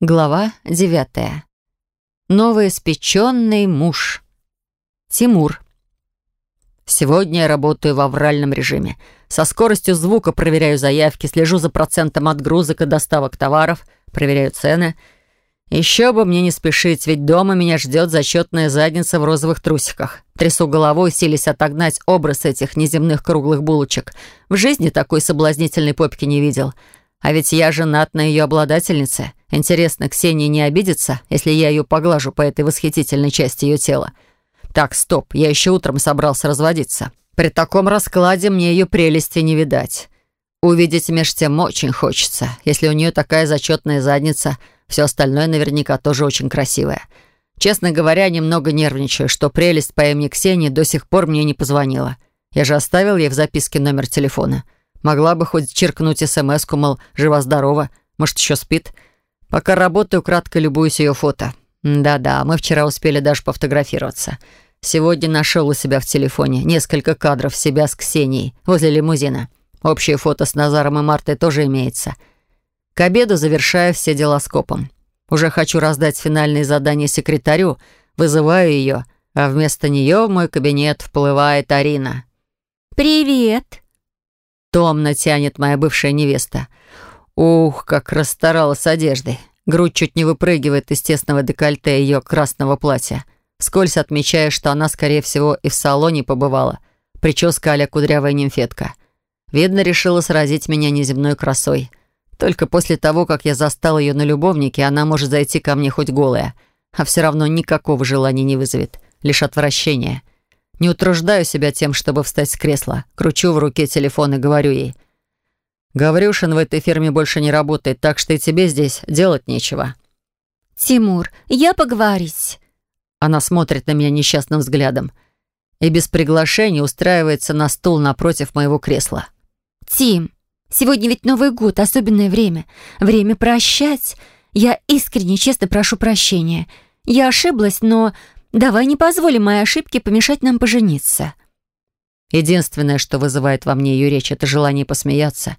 Глава девятая. Новоиспеченный муж. Тимур. Сегодня я работаю в авральном режиме. Со скоростью звука проверяю заявки, слежу за процентом отгрузок и доставок товаров, проверяю цены. Еще бы мне не спешить, ведь дома меня ждет зачетная задница в розовых трусиках. Трясу головой, силясь отогнать образ этих неземных круглых булочек. В жизни такой соблазнительной попки не видел — а ведь я женат на ее обладательнице. Интересно, Ксения не обидится, если я ее поглажу по этой восхитительной части ее тела? Так, стоп, я еще утром собрался разводиться. При таком раскладе мне ее прелести не видать. Увидеть меж тем очень хочется. Если у нее такая зачетная задница, все остальное наверняка тоже очень красивое. Честно говоря, немного нервничаю, что прелесть по имени Ксении до сих пор мне не позвонила. Я же оставил ей в записке номер телефона. Могла бы хоть черкнуть смс-ку, мол, жива-здорова, может, еще спит. Пока работаю, кратко любуюсь ее фото. Да-да, мы вчера успели даже пофотографироваться. Сегодня нашел у себя в телефоне несколько кадров себя с Ксенией возле лимузина. Общее фото с Назаром и Мартой тоже имеется. К обеду завершаю все дела скопом. Уже хочу раздать финальные задания секретарю, вызываю ее, а вместо нее в мой кабинет вплывает Арина. «Привет!» Томно тянет моя бывшая невеста. Ух, как расстаралась одеждой. Грудь чуть не выпрыгивает из тесного декольте ее красного платья. Вскользь отмечая, что она, скорее всего, и в салоне побывала. Прическа а кудрявая нимфетка. Видно, решила сразить меня неземной красой. Только после того, как я застал ее на любовнике, она может зайти ко мне хоть голая. А все равно никакого желания не вызовет. Лишь отвращение. Не утруждаю себя тем, чтобы встать с кресла. Кручу в руке телефон и говорю ей. «Гаврюшин в этой фирме больше не работает, так что и тебе здесь делать нечего». «Тимур, я поговорить». Она смотрит на меня несчастным взглядом и без приглашения устраивается на стул напротив моего кресла. «Тим, сегодня ведь Новый год, особенное время. Время прощать. Я искренне, честно прошу прощения. Я ошиблась, но Давай не позволим моей ошибке помешать нам пожениться». Единственное, что вызывает во мне ее речь, это желание посмеяться.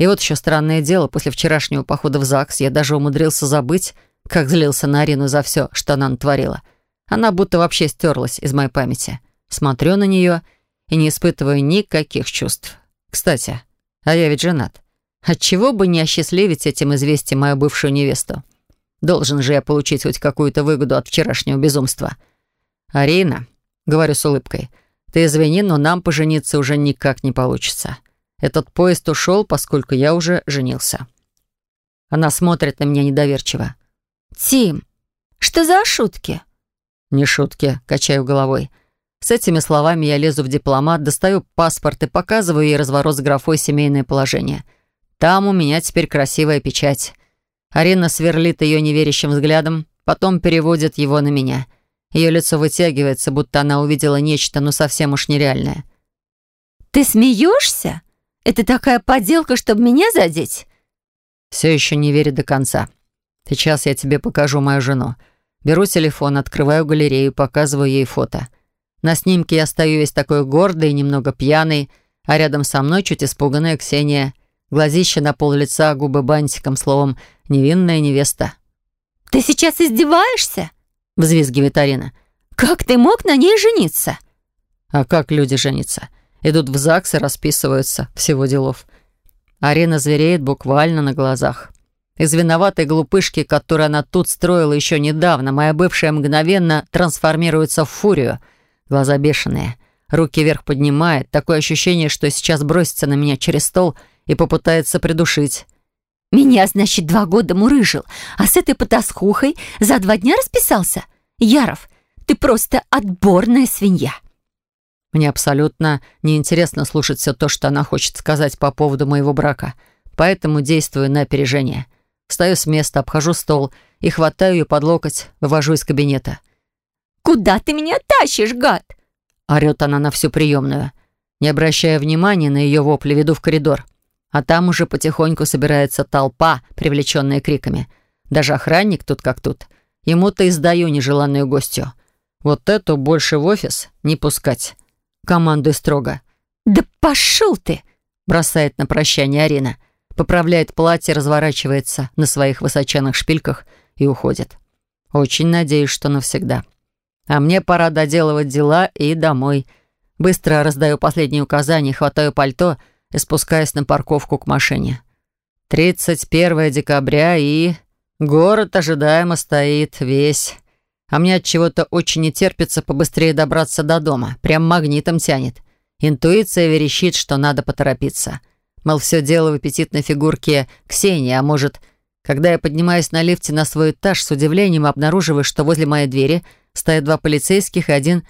И вот еще странное дело, после вчерашнего похода в ЗАГС я даже умудрился забыть, как злился на Арину за все, что она натворила. Она будто вообще стерлась из моей памяти. Смотрю на нее и не испытываю никаких чувств. Кстати, а я ведь женат. Отчего бы не осчастливить этим известием мою бывшую невесту? Должен же я получить хоть какую-то выгоду от вчерашнего безумства. «Арина», — говорю с улыбкой, — «ты извини, но нам пожениться уже никак не получится. Этот поезд ушел, поскольку я уже женился». Она смотрит на меня недоверчиво. «Тим, что за шутки?» «Не шутки», — качаю головой. С этими словами я лезу в дипломат, достаю паспорт и показываю ей разворот с графой «Семейное положение». Там у меня теперь красивая печать. Арина сверлит ее неверящим взглядом, потом переводит его на меня. Ее лицо вытягивается, будто она увидела нечто, но совсем уж нереальное. «Ты смеешься? Это такая подделка, чтобы меня задеть?» «Все еще не верю до конца. Сейчас я тебе покажу мою жену. Беру телефон, открываю галерею, показываю ей фото. На снимке я стою весь такой гордый и немного пьяный, а рядом со мной чуть испуганная Ксения. Глазище на пол лица, губы бантиком, словом, невинная невеста. «Ты сейчас издеваешься?» — взвизгивает Арина. «Как ты мог на ней жениться?» «А как люди женятся? Идут в ЗАГС и расписываются. Всего делов». Арина звереет буквально на глазах. Из виноватой глупышки, которую она тут строила еще недавно, моя бывшая мгновенно трансформируется в фурию. Глаза бешеные. Руки вверх поднимает. Такое ощущение, что сейчас бросится на меня через стол — и попытается придушить. «Меня, значит, два года мурыжил, а с этой потаскухой за два дня расписался? Яров, ты просто отборная свинья!» Мне абсолютно неинтересно слушать все то, что она хочет сказать по поводу моего брака, поэтому действую на опережение. Встаю с места, обхожу стол и хватаю ее под локоть, вывожу из кабинета. «Куда ты меня тащишь, гад?» Орет она на всю приемную. Не обращая внимания на ее вопли, веду в коридор. А там уже потихоньку собирается толпа, привлеченная криками. Даже охранник тут как тут. Ему-то издаю нежеланную гостью. Вот эту больше в офис не пускать. Командуй строго. «Да пошел ты!» бросает на прощание Арина. поправляет платье, разворачивается на своих высоченных шпильках и уходит. Очень надеюсь, что навсегда. А мне пора доделывать дела и домой. Быстро раздаю последние указания, хватаю пальто и спускаюсь на парковку к машине. 31 декабря и... Город ожидаемо стоит весь. А мне от чего-то очень не терпится побыстрее добраться до дома. Прям магнитом тянет. Интуиция верещит, что надо поторопиться. Мол, все дело в аппетитной фигурке Ксении, а может, когда я поднимаюсь на лифте на свой этаж, с удивлением обнаруживаю, что возле моей двери стоят два полицейских и один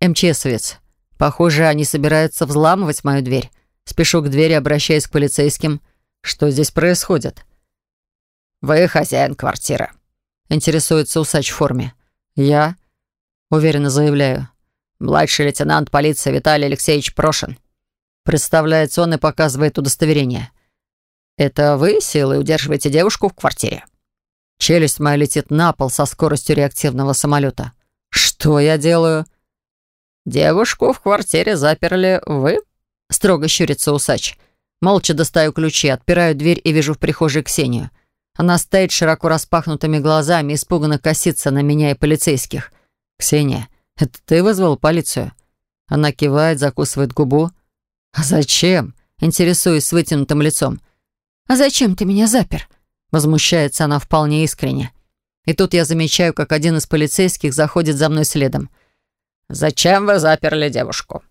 МЧСовец. Похоже, они собираются взламывать мою дверь. Спешу к двери, обращаясь к полицейским. Что здесь происходит? «Вы хозяин квартиры», — интересуется усач в форме. «Я?» — уверенно заявляю. «Младший лейтенант полиции Виталий Алексеевич Прошин». Представляется он и показывает удостоверение. «Это вы силой удерживаете девушку в квартире?» Челюсть моя летит на пол со скоростью реактивного самолета. «Что я делаю?» «Девушку в квартире заперли вы?» Строго щурится усач. Молча достаю ключи, отпираю дверь и вижу в прихожей Ксению. Она стоит широко распахнутыми глазами, испуганно косится на меня и полицейских. «Ксения, это ты вызвал полицию?» Она кивает, закусывает губу. «А зачем?» Интересуюсь с вытянутым лицом. «А зачем ты меня запер?» Возмущается она вполне искренне. И тут я замечаю, как один из полицейских заходит за мной следом. «Зачем вы заперли девушку?»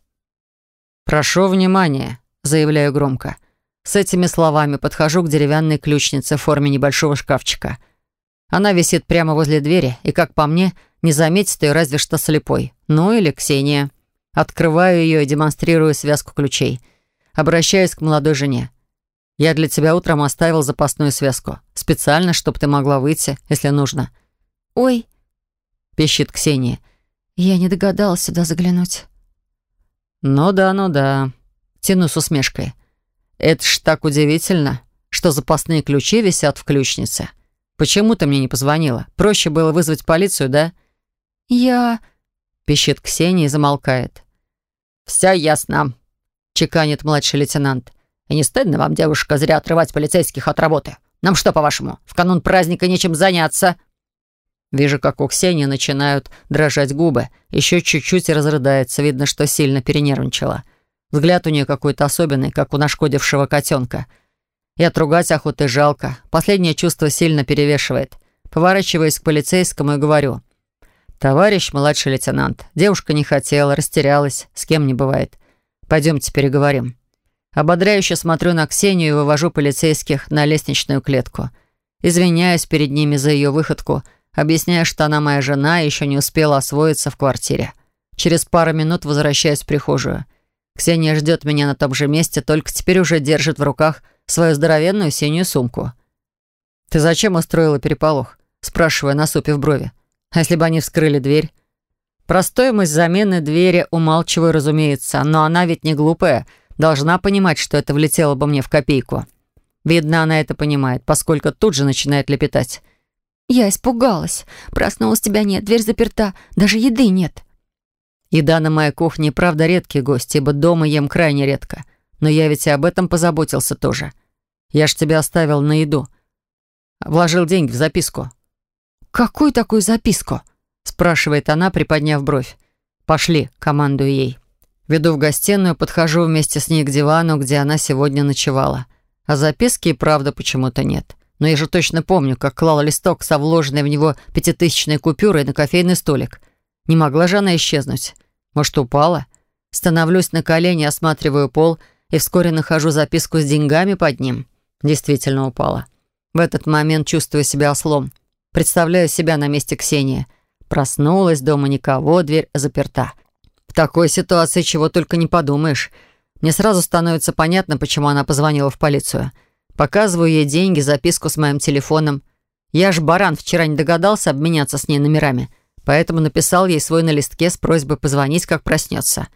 «Прошу внимания», — заявляю громко. С этими словами подхожу к деревянной ключнице в форме небольшого шкафчика. Она висит прямо возле двери, и, как по мне, не заметит ее разве что слепой. Ну или Ксения. Открываю ее и демонстрирую связку ключей. Обращаюсь к молодой жене. Я для тебя утром оставил запасную связку. Специально, чтобы ты могла выйти, если нужно». «Ой», — пищит Ксения. «Я не догадалась сюда заглянуть». «Ну да, ну да», — тяну с усмешкой. «Это ж так удивительно, что запасные ключи висят в ключнице. Почему ты мне не позвонила? Проще было вызвать полицию, да?» «Я...» — пищит Ксения и замолкает. «Все ясно», — чеканит младший лейтенант. И не стыдно вам, девушка, зря отрывать полицейских от работы? Нам что, по-вашему, в канун праздника нечем заняться?» Вижу, как у Ксении начинают дрожать губы. Еще чуть-чуть и разрыдается. Видно, что сильно перенервничала. Взгляд у нее какой-то особенный, как у нашкодившего котенка. И отругать охоты жалко. Последнее чувство сильно перевешивает. Поворачиваясь к полицейскому и говорю. «Товарищ младший лейтенант, девушка не хотела, растерялась, с кем не бывает. Пойдемте переговорим». Ободряюще смотрю на Ксению и вывожу полицейских на лестничную клетку. Извиняюсь перед ними за ее выходку, объясняя, что она моя жена и еще не успела освоиться в квартире. Через пару минут возвращаюсь в прихожую. Ксения ждет меня на том же месте, только теперь уже держит в руках свою здоровенную синюю сумку. «Ты зачем устроила переполох?» спрашивая, насупив брови. «А если бы они вскрыли дверь?» Про стоимость замены двери умалчиваю, разумеется, но она ведь не глупая — Должна понимать, что это влетело бы мне в копейку. Видно, она это понимает, поскольку тут же начинает лепетать. «Я испугалась. Проснулась, тебя нет, дверь заперта, даже еды нет». Еда на моей кухне, правда, редкий гость, ибо дома ем крайне редко. Но я ведь и об этом позаботился тоже. Я ж тебя оставил на еду. Вложил деньги в записку. «Какую такую записку?» спрашивает она, приподняв бровь. «Пошли», командую ей. Веду в гостиную, подхожу вместе с ней к дивану, где она сегодня ночевала. А записки и правда почему-то нет. Но я же точно помню, как клала листок со вложенной в него пятитысячной купюрой на кофейный столик. Не могла же она исчезнуть. Может, упала? Становлюсь на колени, осматриваю пол и вскоре нахожу записку с деньгами под ним. Действительно упала. В этот момент чувствую себя ослом. Представляю себя на месте Ксении. Проснулась, дома никого, дверь заперта. В такой ситуации чего только не подумаешь. Мне сразу становится понятно, почему она позвонила в полицию. Показываю ей деньги, записку с моим телефоном. Я ж баран, вчера не догадался обменяться с ней номерами, поэтому написал ей свой на листке с просьбой позвонить, как проснется.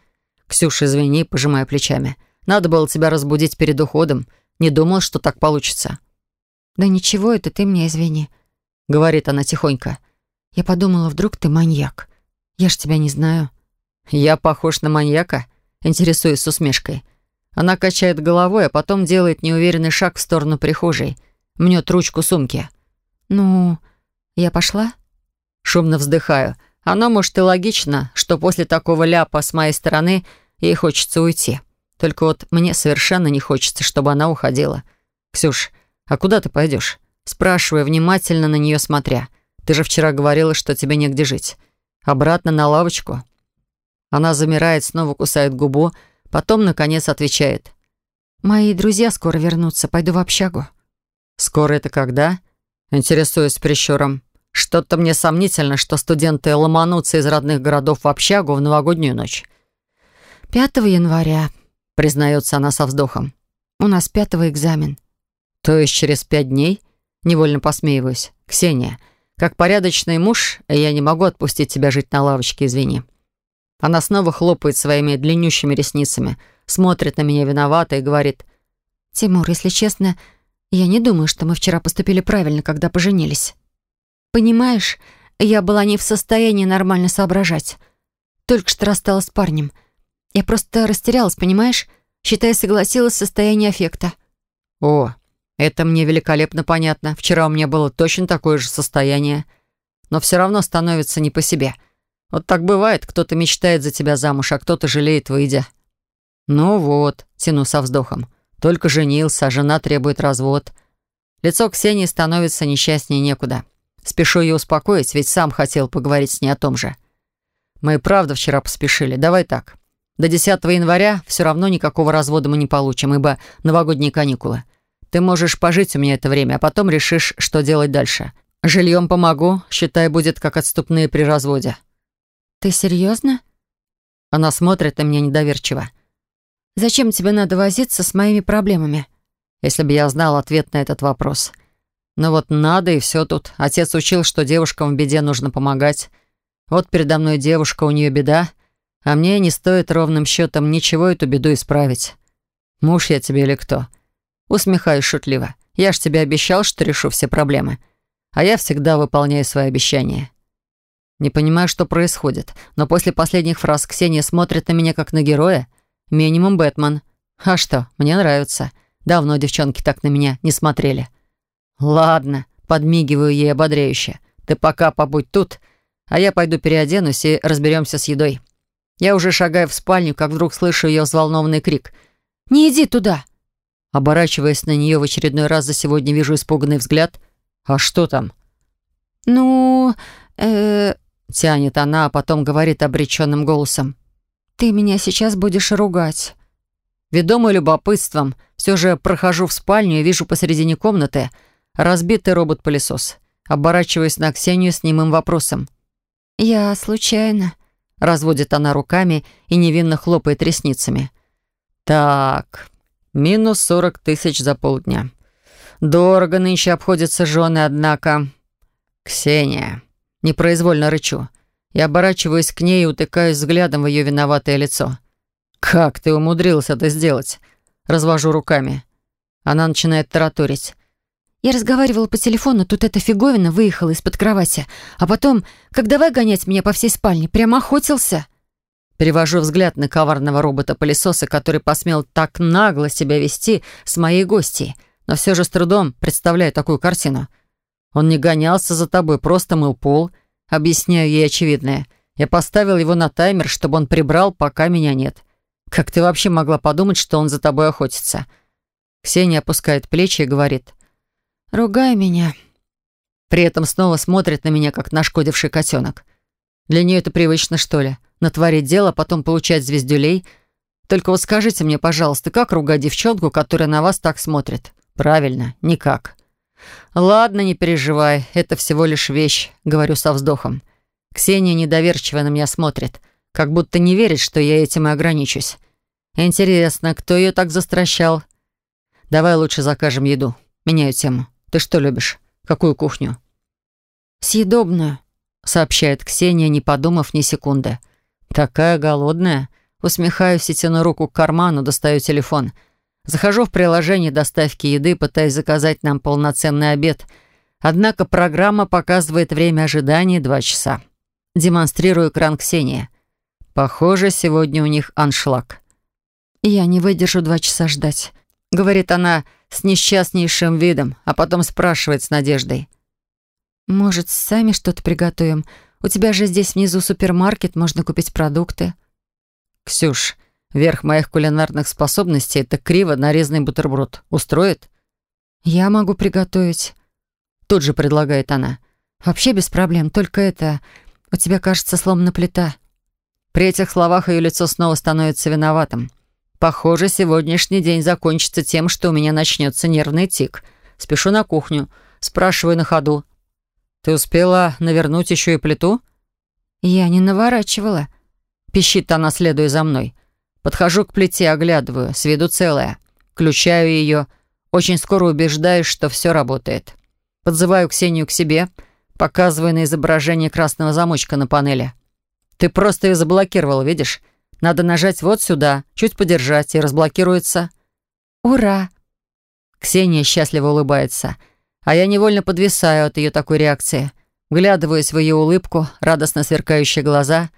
«Ксюша, извини», пожимая плечами. «Надо было тебя разбудить перед уходом. Не думал, что так получится». «Да ничего, это ты мне извини», — говорит она тихонько. «Я подумала, вдруг ты маньяк. Я ж тебя не знаю». «Я похож на маньяка?» Интересуюсь с усмешкой. Она качает головой, а потом делает неуверенный шаг в сторону прихожей. Мнет ручку сумки. «Ну, я пошла?» Шумно вздыхаю. Оно, может, и логично, что после такого ляпа с моей стороны ей хочется уйти. Только вот мне совершенно не хочется, чтобы она уходила. «Ксюш, а куда ты пойдешь?» Спрашиваю, внимательно на нее смотря. «Ты же вчера говорила, что тебе негде жить. Обратно на лавочку?» Она замирает, снова кусает губу, потом, наконец, отвечает. «Мои друзья скоро вернутся. Пойду в общагу». «Скоро это когда?» Интересуюсь прищуром. Что-то мне сомнительно, что студенты ломанутся из родных городов в общагу в новогоднюю ночь. «5 января», — признается она со вздохом. «У нас пятого экзамен». «То есть через пять дней?» Невольно посмеиваюсь. «Ксения, как порядочный муж, я не могу отпустить тебя жить на лавочке, извини». Она снова хлопает своими длиннющими ресницами, смотрит на меня виновато и говорит. «Тимур, если честно, я не думаю, что мы вчера поступили правильно, когда поженились. Понимаешь, я была не в состоянии нормально соображать. Только что рассталась с парнем. Я просто растерялась, понимаешь? Считай, согласилась в состоянии аффекта. О, это мне великолепно понятно. Вчера у меня было точно такое же состояние. Но все равно становится не по себе. Вот так бывает, кто-то мечтает за тебя замуж, а кто-то жалеет, выйдя. Ну вот, тяну со вздохом. Только женился, а жена требует развод. Лицо Ксении становится несчастнее некуда. Спешу ее успокоить, ведь сам хотел поговорить с ней о том же. Мы и правда вчера поспешили. Давай так. До 10 января все равно никакого развода мы не получим, ибо новогодние каникулы. Ты можешь пожить у меня это время, а потом решишь, что делать дальше. Жильем помогу, считай, будет как отступные при разводе. Ты серьезно? Она смотрит на меня недоверчиво. Зачем тебе надо возиться с моими проблемами? Если бы я знал ответ на этот вопрос. Но вот надо и все тут. Отец учил, что девушкам в беде нужно помогать. Вот передо мной девушка, у нее беда, а мне не стоит ровным счетом ничего эту беду исправить. Муж я тебе или кто? Усмехаюсь шутливо. Я ж тебе обещал, что решу все проблемы. А я всегда выполняю свои обещания. Не понимаю, что происходит, но после последних фраз Ксения смотрит на меня как на героя, Минимум Бэтмен. А что, мне нравится. Давно девчонки так на меня не смотрели. Ладно, подмигиваю ей ободряюще. Ты пока побудь тут, а я пойду переоденусь и разберемся с едой. Я уже шагаю в спальню, как вдруг слышу ее взволнованный крик. «Не иди туда!» Оборачиваясь на нее в очередной раз за сегодня, вижу испуганный взгляд. «А что там?» «Ну, э, Тянет она, а потом говорит обреченным голосом. «Ты меня сейчас будешь ругать». Ведомый любопытством, все же прохожу в спальню и вижу посредине комнаты разбитый робот-пылесос. Оборачиваюсь на Ксению с немым вопросом. «Я случайно...» Разводит она руками и невинно хлопает ресницами. «Так, минус сорок тысяч за полдня. Дорого нынче обходятся жены, однако...» «Ксения...» Непроизвольно рычу. Я оборачиваюсь к ней и утыкаюсь взглядом в ее виноватое лицо. «Как ты умудрился это сделать?» Развожу руками. Она начинает тараторить. Я разговаривала по телефону, тут эта фиговина выехала из-под кровати. А потом, как давай гонять меня по всей спальне, прямо охотился. Перевожу взгляд на коварного робота-пылесоса, который посмел так нагло себя вести с моей гостьей, но все же с трудом представляю такую картину. Он не гонялся за тобой, просто мыл пол — Объясняю ей очевидное. Я поставил его на таймер, чтобы он прибрал, пока меня нет. Как ты вообще могла подумать, что он за тобой охотится? Ксения опускает плечи и говорит. «Ругай меня». При этом снова смотрит на меня, как нашкодивший котенок. Для нее это привычно, что ли? Натворить дело, потом получать звездюлей? Только вот скажите мне, пожалуйста, как ругать девчонку, которая на вас так смотрит? Правильно, никак. «Ладно, не переживай, это всего лишь вещь», — говорю со вздохом. Ксения недоверчиво на меня смотрит, как будто не верит, что я этим и ограничусь. Интересно, кто ее так застращал? Давай лучше закажем еду. Меняю тему. Ты что любишь? Какую кухню? Съедобную, сообщает Ксения, не подумав ни секунды. Такая голодная. Усмехаюсь и тяну руку к карману, достаю телефон — Захожу в приложение доставки еды, пытаясь заказать нам полноценный обед. Однако программа показывает время ожидания два часа. Демонстрирую экран Ксении. Похоже, сегодня у них аншлаг. «Я не выдержу два часа ждать», — говорит она с несчастнейшим видом, а потом спрашивает с надеждой. «Может, сами что-то приготовим? У тебя же здесь внизу супермаркет, можно купить продукты». «Ксюш, верх моих кулинарных способностей — это криво нарезанный бутерброд. Устроит?» «Я могу приготовить», — тут же предлагает она. «Вообще без проблем, только это... У тебя, кажется, сломана плита». При этих словах ее лицо снова становится виноватым. Похоже, сегодняшний день закончится тем, что у меня начнется нервный тик. Спешу на кухню, спрашиваю на ходу. «Ты успела навернуть еще и плиту?» «Я не наворачивала», — пищит она, следуя за мной. Подхожу к плите, оглядываю, с виду целая. Включаю ее, очень скоро убеждаюсь, что все работает. Подзываю Ксению к себе, показываю на изображение красного замочка на панели. Ты просто ее заблокировал, видишь? Надо нажать вот сюда, чуть подержать, и разблокируется. Ура! Ксения счастливо улыбается, а я невольно подвисаю от ее такой реакции. Глядываюсь в ее улыбку, радостно сверкающие глаза.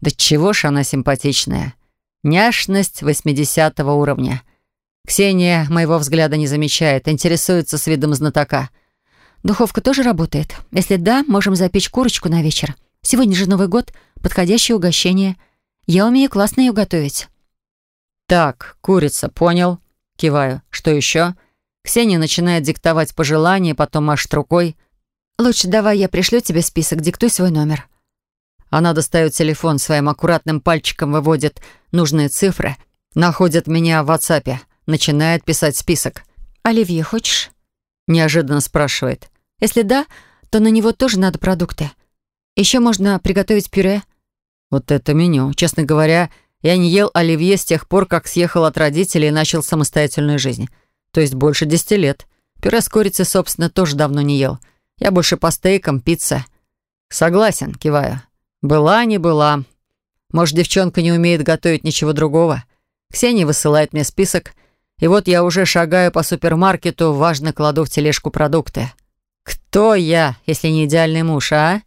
Да чего ж она симпатичная. Няшность 80 уровня. Ксения моего взгляда не замечает, интересуется с видом знатока. «Духовка тоже работает? Если да, можем запечь курочку на вечер. Сегодня же Новый год, подходящее угощение. Я умею классно ее готовить». «Так, курица, понял?» Киваю. «Что еще?» Ксения начинает диктовать пожелания, потом машет рукой. «Лучше давай я пришлю тебе список, диктуй свой номер». Она достает телефон, своим аккуратным пальчиком выводит нужные цифры, находит меня в WhatsApp, начинает писать список. «Оливье хочешь?» Неожиданно спрашивает. «Если да, то на него тоже надо продукты. Еще можно приготовить пюре». Вот это меню. Честно говоря, я не ел оливье с тех пор, как съехал от родителей и начал самостоятельную жизнь. То есть больше десяти лет. Пюре с курицей, собственно, тоже давно не ел. Я больше по стейкам, пицца. Согласен, киваю. Была, не была. Может, девчонка не умеет готовить ничего другого? Ксения высылает мне список, и вот я уже шагаю по супермаркету, важно кладу в тележку продукты. Кто я, если не идеальный муж, а?